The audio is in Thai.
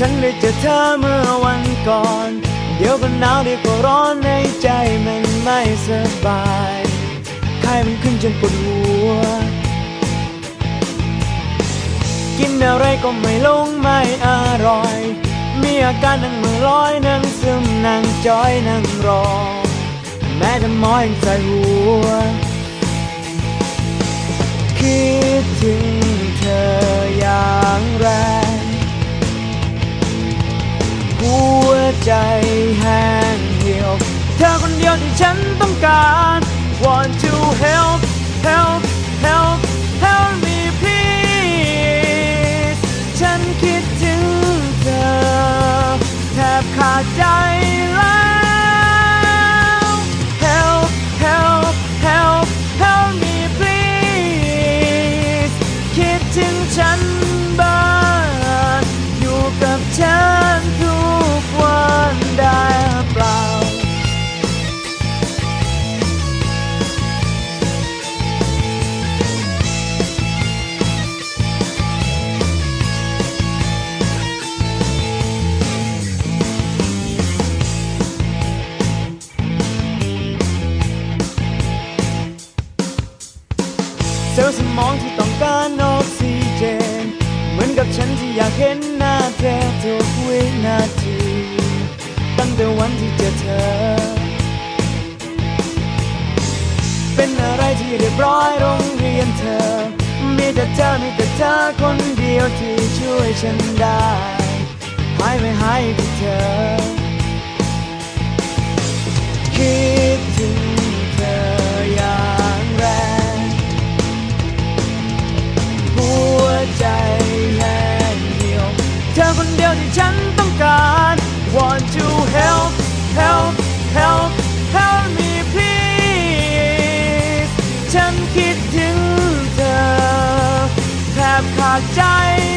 ฉันได้เจอเธอเมื่อวันก่อน เดี๋ยวก็หนาวเดี๋ยวก็ร้อนในใจมันไม่สบายไข้มันขึ้นจนปวดหัว กินอะไรก็ไม่ลงไม่อร่อย มีอาการนั่งมือลอยนั่งซึมนั่งจอยนั่งรอ แม้จะมอยังใส่หัว ใจแห้งเหี่ยว เธอคนเดียวที่ฉันต้องการ Want to help help help อยากเห็นหน้าเธอทุกวินาที ตั้งแต่วันที่เจอเธอ เป็นอะไรที่เรียบร้อยโรงเรียนเธอ มีแต่เธอมีแต่เธอคนเดียวที่ช่วยฉันได้ die.